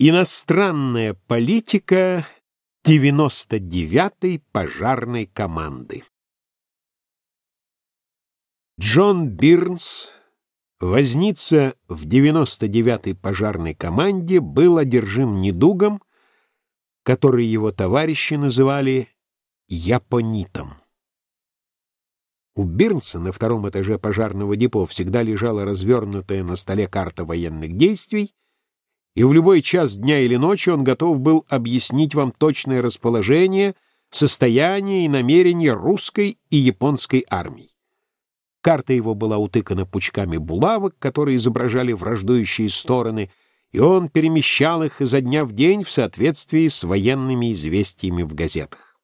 Иностранная политика 99-й пожарной команды Джон Бирнс, возница в 99-й пожарной команде, был одержим недугом, который его товарищи называли японитом. У Бирнса на втором этаже пожарного депо всегда лежала развернутая на столе карта военных действий, и в любой час дня или ночи он готов был объяснить вам точное расположение, состояние и намерения русской и японской армий. Карта его была утыкана пучками булавок, которые изображали враждующие стороны, и он перемещал их изо дня в день в соответствии с военными известиями в газетах.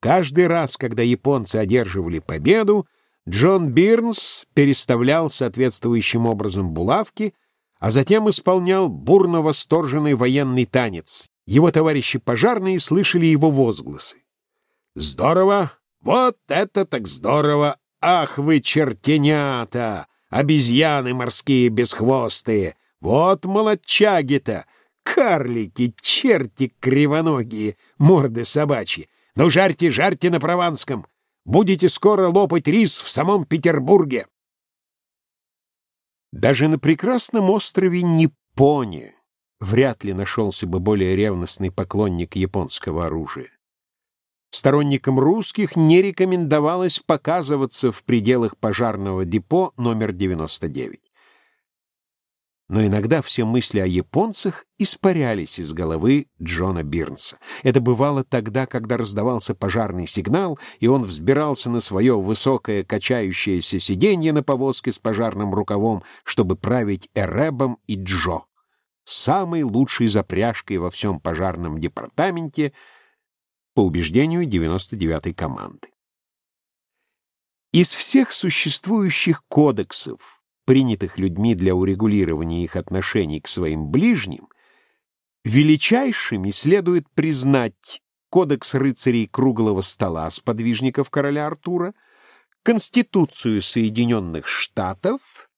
Каждый раз, когда японцы одерживали победу, Джон Бирнс переставлял соответствующим образом булавки — а затем исполнял бурно восторженный военный танец. Его товарищи пожарные слышали его возгласы. «Здорово! Вот это так здорово! Ах вы, чертенята! Обезьяны морские бесхвостые! Вот молодчаги-то! Карлики, черти кривоногие, морды собачьи! Ну, жарьте, жарьте на Прованском! Будете скоро лопать рис в самом Петербурге!» Даже на прекрасном острове Ниппоне вряд ли нашелся бы более ревностный поклонник японского оружия. Сторонникам русских не рекомендовалось показываться в пределах пожарного депо номер 99 но иногда все мысли о японцах испарялись из головы Джона Бирнса. Это бывало тогда, когда раздавался пожарный сигнал, и он взбирался на свое высокое качающееся сиденье на повозке с пожарным рукавом, чтобы править Эребом и Джо, самой лучшей запряжкой во всем пожарном департаменте, по убеждению 99-й команды. Из всех существующих кодексов, принятых людьми для урегулирования их отношений к своим ближним, величайшими следует признать Кодекс рыцарей круглого стола сподвижников короля Артура, Конституцию Соединенных Штатов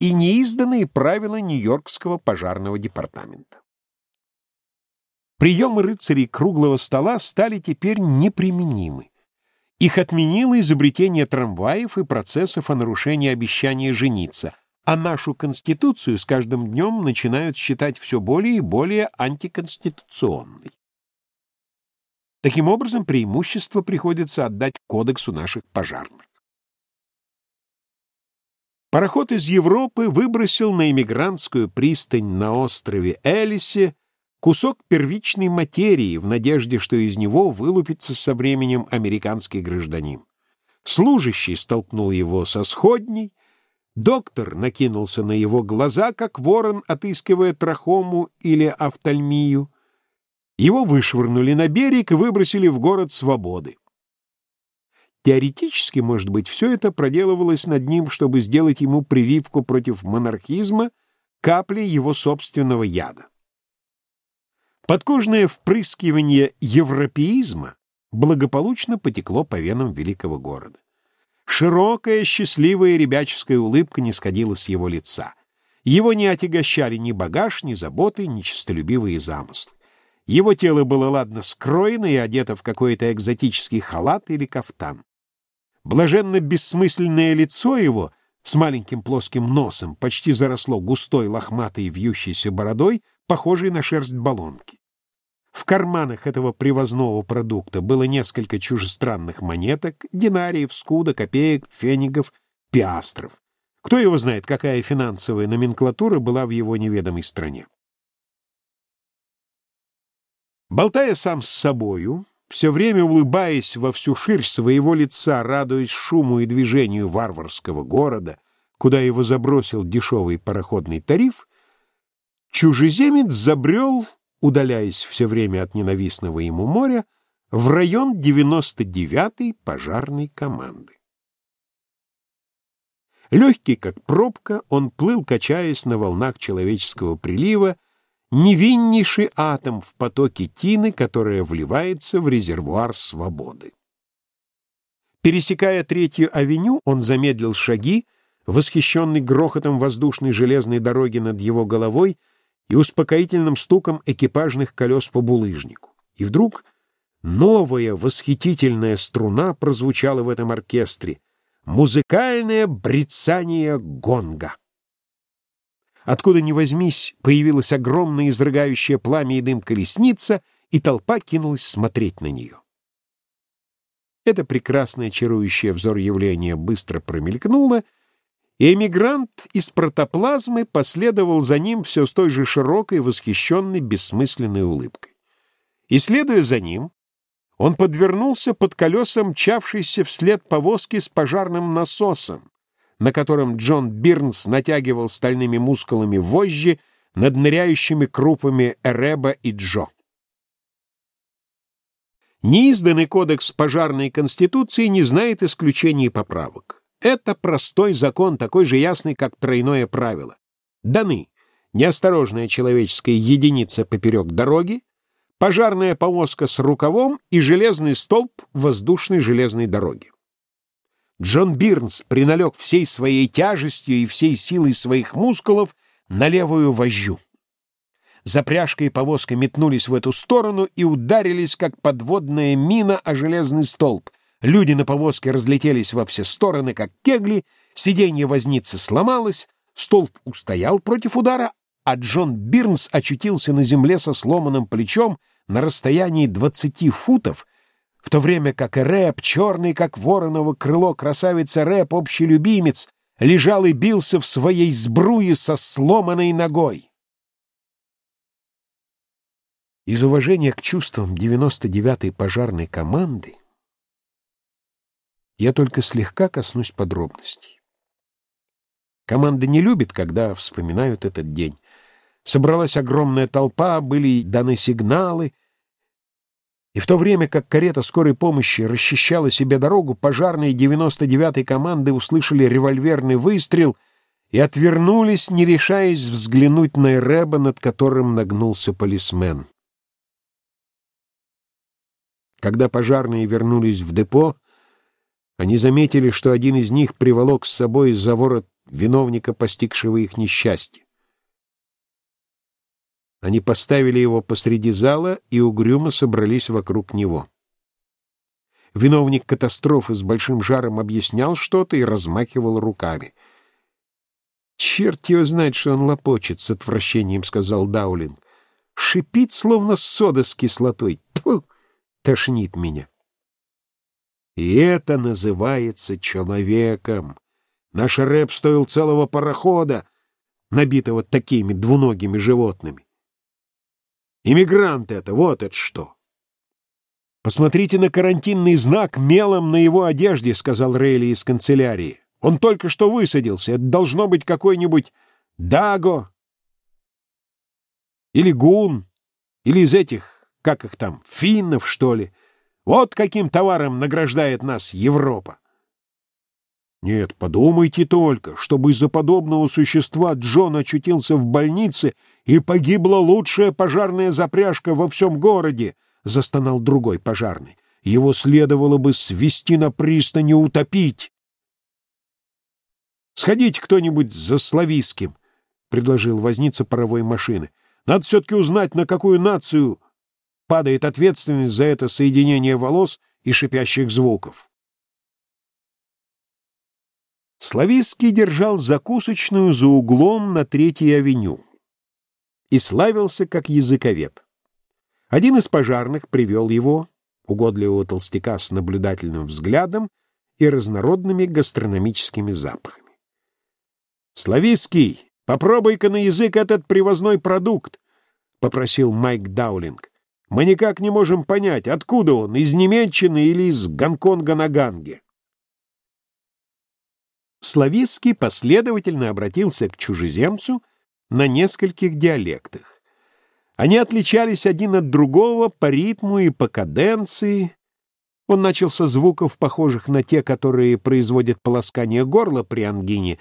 и неизданные правила Нью-Йоркского пожарного департамента. Приемы рыцарей круглого стола стали теперь неприменимы. Их отменило изобретение трамваев и процессов о нарушении обещания жениться, а нашу Конституцию с каждым днем начинают считать все более и более антиконституционной. Таким образом, преимущество приходится отдать кодексу наших пожарных. Пароход из Европы выбросил на эмигрантскую пристань на острове Элисе кусок первичной материи в надежде, что из него вылупится со временем американский гражданин. Служащий столкнул его со сходней, доктор накинулся на его глаза, как ворон, отыскивая трахому или офтальмию. Его вышвырнули на берег и выбросили в город свободы. Теоретически, может быть, все это проделывалось над ним, чтобы сделать ему прививку против монархизма капли его собственного яда. Подкожное впрыскивание европеизма благополучно потекло по венам великого города. Широкая, счастливая ребяческая улыбка не сходила с его лица. Его не отягощали ни багаж, ни заботы, ни честолюбивые замыслы. Его тело было ладно скроено и одето в какой-то экзотический халат или кафтан. Блаженно бессмысленное лицо его с маленьким плоским носом почти заросло густой лохматой вьющейся бородой, похожей на шерсть баллонки. В карманах этого привозного продукта было несколько чужестранных монеток, динариев, скуда, копеек, фенигов, пиастров. Кто его знает, какая финансовая номенклатура была в его неведомой стране. Болтая сам с собою, все время улыбаясь во всю ширь своего лица, радуясь шуму и движению варварского города, куда его забросил дешевый пароходный тариф, чужеземец забрел, удаляясь все время от ненавистного ему моря, в район 99-й пожарной команды. Легкий, как пробка, он плыл, качаясь на волнах человеческого прилива, невиннейший атом в потоке тины, которая вливается в резервуар свободы. Пересекая Третью авеню, он замедлил шаги, восхищенный грохотом воздушной железной дороги над его головой, и успокоительным стуком экипажных колес по булыжнику. И вдруг новая восхитительная струна прозвучала в этом оркестре — музыкальное брецание гонга. Откуда ни возьмись, появилась огромная изрыгающая пламя и дым колесница, и толпа кинулась смотреть на нее. Это прекрасное чарующее взор явление быстро промелькнуло, и эмигрант из протоплазмы последовал за ним все с той же широкой, восхищенной, бессмысленной улыбкой. И, следуя за ним, он подвернулся под колесом мчавшейся вслед повозки с пожарным насосом, на котором Джон Бирнс натягивал стальными мускулами вожжи над ныряющими крупами Эреба и Джо. Неизданный кодекс пожарной конституции не знает исключений и поправок. Это простой закон, такой же ясный, как тройное правило. Даны неосторожная человеческая единица поперек дороги, пожарная повозка с рукавом и железный столб воздушной железной дороги. Джон Бирнс приналег всей своей тяжестью и всей силой своих мускулов на левую вожжу. Запряжка и повозка метнулись в эту сторону и ударились, как подводная мина о железный столб. Люди на повозке разлетелись во все стороны, как кегли, сиденье возницы сломалось, столб устоял против удара, а Джон Бирнс очутился на земле со сломанным плечом на расстоянии двадцати футов, в то время как Рэп, черный, как вороново крыло, красавица Рэп, общий любимец, лежал и бился в своей сбруе со сломанной ногой. Из уважения к чувствам 99-й пожарной команды я только слегка коснусь подробностей. Команда не любит, когда вспоминают этот день. Собралась огромная толпа, были даны сигналы, и в то время как карета скорой помощи расчищала себе дорогу, пожарные 99-й команды услышали револьверный выстрел и отвернулись, не решаясь взглянуть на Эреба, над которым нагнулся полисмен. Когда пожарные вернулись в депо, они заметили, что один из них приволок с собой за ворот виновника, постигшего их несчастье. Они поставили его посреди зала и угрюмо собрались вокруг него. Виновник катастрофы с большим жаром объяснял что-то и размахивал руками. «Черт его знает, что он лопочет», — с отвращением сказал Даулинг. «Шипит, словно сода с кислотой. Тьфу! Тошнит меня. И это называется человеком. Наш рэп стоил целого парохода, набитого такими двуногими животными. Иммигрант это, вот это что. «Посмотрите на карантинный знак мелом на его одежде», — сказал Рейли из канцелярии. «Он только что высадился. Это должно быть какой-нибудь Даго или Гун, или из этих как их там, финнов, что ли? Вот каким товаром награждает нас Европа. Нет, подумайте только, чтобы из-за подобного существа Джон очутился в больнице и погибла лучшая пожарная запряжка во всем городе, — застонал другой пожарный. Его следовало бы свести на пристани утопить. — Сходите кто-нибудь за Славийским, — предложил возница паровой машины. — Надо все-таки узнать, на какую нацию падает ответственность за это соединение волос и шипящих звуков. Славицкий держал закусочную за углом на Третьей авеню и славился как языковед. Один из пожарных привел его, угодливого толстяка с наблюдательным взглядом и разнородными гастрономическими запахами. «Славицкий, попробуй-ка на язык этот привозной продукт», — попросил Майк Даулинг. Мы никак не можем понять, откуда он, из Немеччины или из Гонконга на Ганге. Славицкий последовательно обратился к чужеземцу на нескольких диалектах. Они отличались один от другого по ритму и по каденции. Он начал со звуков, похожих на те, которые производят полоскание горла при ангине,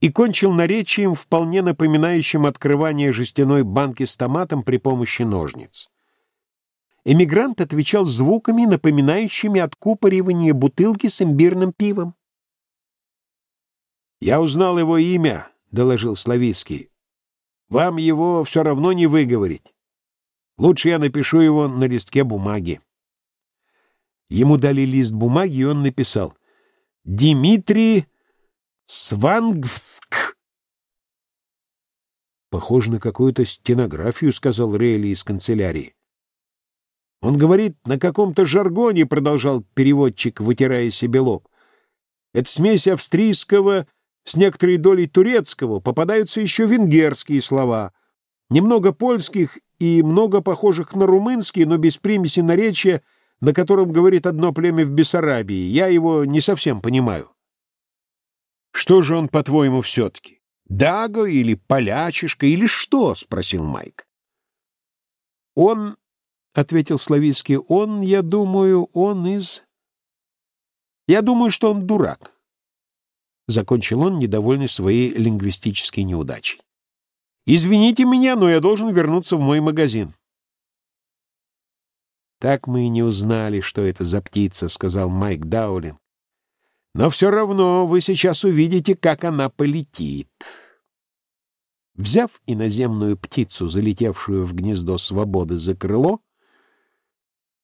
и кончил наречием, вполне напоминающим открывание жестяной банки с томатом при помощи ножниц. Эмигрант отвечал звуками, напоминающими откупоривание бутылки с имбирным пивом. «Я узнал его имя», — доложил Славицкий. Вам его все равно не выговорить. Лучше я напишу его на листке бумаги. Ему дали лист бумаги, и он написал «Дмитрий Свангвск». «Похоже на какую-то стенографию», — сказал Рейли из канцелярии. «Он говорит на каком-то жаргоне», — продолжал переводчик, вытирая себе лоб. «Это смесь австрийского с некоторой долей турецкого, попадаются еще венгерские слова, немного польских и много похожих на румынские, но без примеси наречия, на котором говорит одно племя в Бессарабии. Я его не совсем понимаю». «Что же он, по-твоему, все-таки?» Даго или полячишка или что? — спросил Майк. — Он, — ответил Славицкий, — он, я думаю, он из... Я думаю, что он дурак. Закончил он, недовольный своей лингвистической неудачей. «Извините меня, но я должен вернуться в мой магазин». «Так мы и не узнали, что это за птица», — сказал Майк Даулин. Но все равно вы сейчас увидите, как она полетит. Взяв иноземную птицу, залетевшую в гнездо свободы за крыло,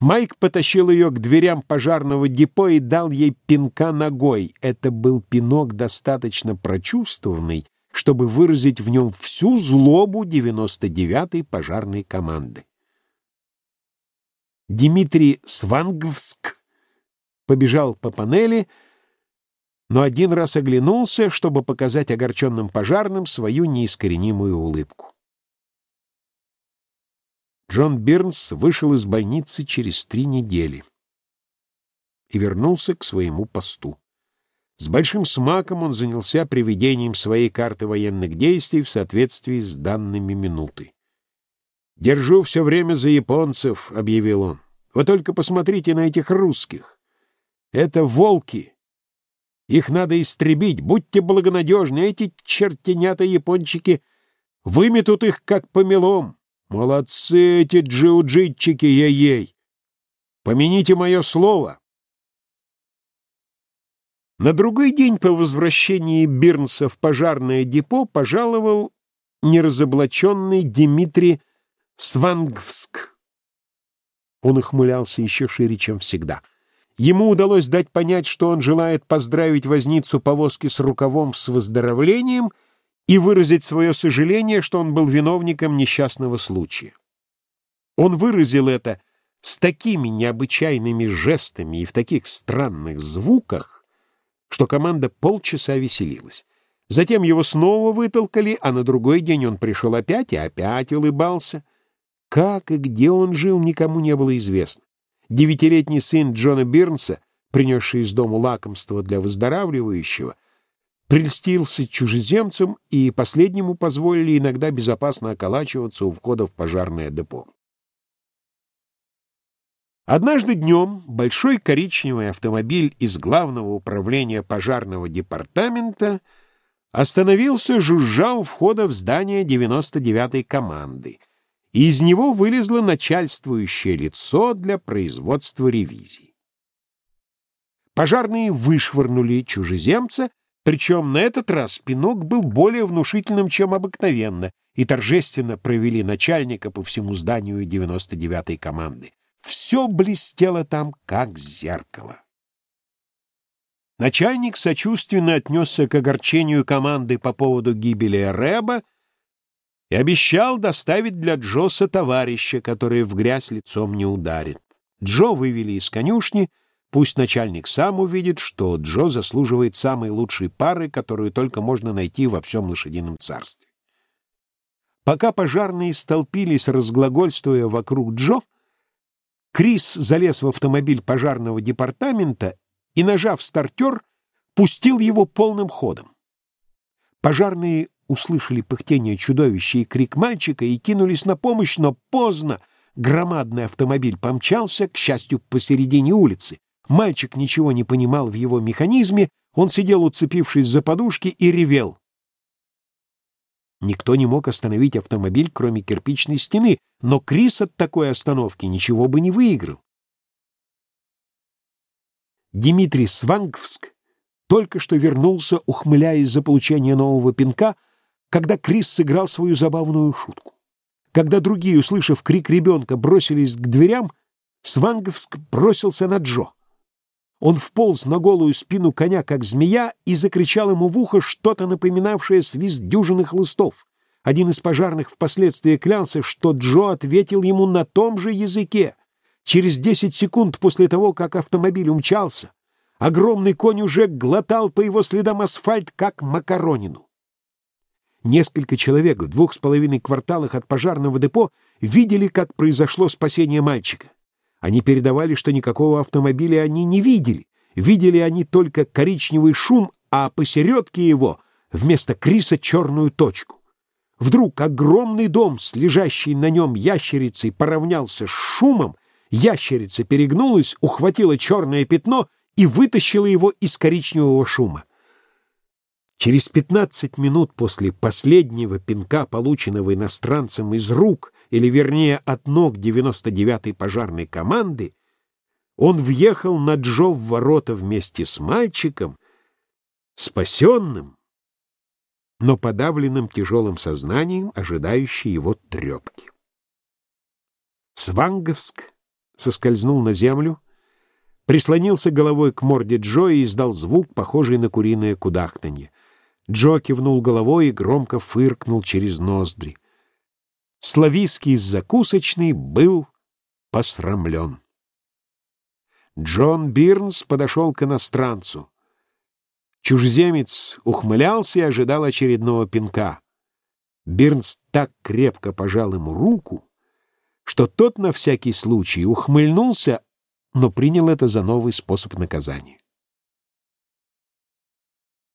Майк потащил ее к дверям пожарного депо и дал ей пинка ногой. Это был пинок достаточно прочувствованный, чтобы выразить в нем всю злобу 99-й пожарной команды. Дмитрий Свангвск побежал по панели, но один раз оглянулся, чтобы показать огорченным пожарным свою неискоренимую улыбку. Джон Бирнс вышел из больницы через три недели и вернулся к своему посту. С большим смаком он занялся приведением своей карты военных действий в соответствии с данными минуты. «Держу все время за японцев», — объявил он. «Вы только посмотрите на этих русских. Это волки, их надо истребить. Будьте благонадежны. Эти чертенята-япончики выметут их, как помелом. Молодцы эти джиу-джитчики, ей-ей. Помяните мое слово. На другой день по возвращении Бирнса в пожарное депо пожаловал неразоблаченный Дмитрий Свангвск. Он ухмылялся еще шире, чем всегда — Ему удалось дать понять, что он желает поздравить возницу повозки с рукавом с выздоровлением и выразить свое сожаление, что он был виновником несчастного случая. Он выразил это с такими необычайными жестами и в таких странных звуках, что команда полчаса веселилась. Затем его снова вытолкали, а на другой день он пришел опять и опять улыбался. Как и где он жил, никому не было известно. Девятилетний сын Джона Бирнса, принесший из дому лакомство для выздоравливающего, прельстился чужеземцам, и последнему позволили иногда безопасно околачиваться у входа в пожарное депо. Однажды днем большой коричневый автомобиль из главного управления пожарного департамента остановился, жужжа у входа в здание 99-й команды — и из него вылезло начальствующее лицо для производства ревизий. Пожарные вышвырнули чужеземца, причем на этот раз пинок был более внушительным, чем обыкновенно, и торжественно провели начальника по всему зданию 99-й команды. Все блестело там, как зеркало. Начальник сочувственно отнесся к огорчению команды по поводу гибели Рэба и обещал доставить для Джоса товарища, который в грязь лицом не ударит. Джо вывели из конюшни, пусть начальник сам увидит, что Джо заслуживает самой лучшей пары, которую только можно найти во всем лошадином царстве. Пока пожарные столпились, разглагольствуя вокруг Джо, Крис залез в автомобиль пожарного департамента и, нажав стартер, пустил его полным ходом. Пожарные услышали пыхтение чудовища и крик мальчика и кинулись на помощь, но поздно. Громадный автомобиль помчался, к счастью, посередине улицы. Мальчик ничего не понимал в его механизме, он сидел, уцепившись за подушки, и ревел. Никто не мог остановить автомобиль, кроме кирпичной стены, но Крис от такой остановки ничего бы не выиграл. Дмитрий Свангвск только что вернулся, ухмыляясь за получение нового пинка, когда Крис сыграл свою забавную шутку. Когда другие, услышав крик ребенка, бросились к дверям, Сванговск бросился на Джо. Он вполз на голую спину коня, как змея, и закричал ему в ухо что-то напоминавшее свист дюжины хлыстов. Один из пожарных впоследствии клялся, что Джо ответил ему на том же языке. Через десять секунд после того, как автомобиль умчался, огромный конь уже глотал по его следам асфальт, как макаронину. Несколько человек в двух с половиной кварталах от пожарного депо видели, как произошло спасение мальчика. Они передавали, что никакого автомобиля они не видели. Видели они только коричневый шум, а посередке его вместо Криса черную точку. Вдруг огромный дом с лежащей на нем ящерицей поравнялся с шумом, ящерица перегнулась, ухватила черное пятно и вытащила его из коричневого шума. Через пятнадцать минут после последнего пинка, полученного иностранцем из рук, или вернее от ног 99-й пожарной команды, он въехал на Джо в ворота вместе с мальчиком, спасенным, но подавленным тяжелым сознанием, ожидающей его трепки. Сванговск соскользнул на землю, прислонился головой к морде Джо и издал звук, похожий на куриное кудахтанье. Джо кивнул головой и громко фыркнул через ноздри. Славийский закусочный был посрамлен. Джон Бирнс подошел к иностранцу. Чужеземец ухмылялся и ожидал очередного пинка. Бирнс так крепко пожал ему руку, что тот на всякий случай ухмыльнулся, но принял это за новый способ наказания.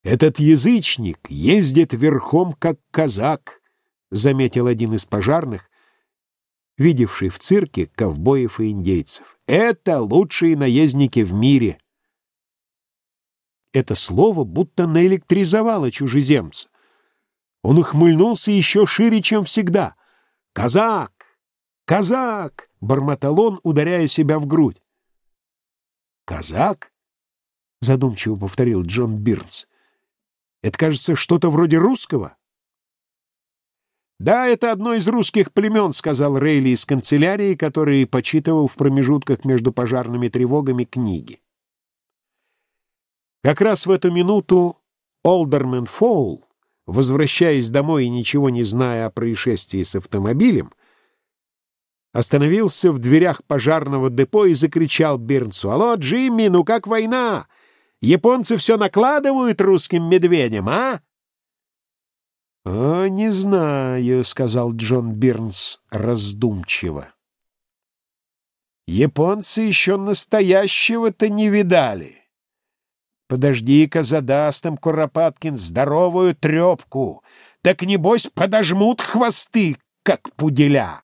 «Этот язычник ездит верхом, как казак», — заметил один из пожарных, видевший в цирке ковбоев и индейцев. «Это лучшие наездники в мире!» Это слово будто наэлектризовало чужеземца. Он ухмыльнулся еще шире, чем всегда. «Казак! Казак!» — бормотал он, ударяя себя в грудь. «Казак?» — задумчиво повторил Джон Бирнс. «Это, кажется, что-то вроде русского?» «Да, это одно из русских племен», — сказал Рейли из канцелярии, который почитывал в промежутках между пожарными тревогами книги. Как раз в эту минуту Олдермен Фоул, возвращаясь домой и ничего не зная о происшествии с автомобилем, остановился в дверях пожарного депо и закричал Бирнсу, «Алло, Джимми, ну как война? Японцы все накладывают русским медведям, а?» «О, не знаю», — сказал Джон Бирнс раздумчиво. «Японцы еще настоящего-то не видали. Подожди-ка, задаст им Куропаткин здоровую трепку, так, небось, подожмут хвосты, как пуделя».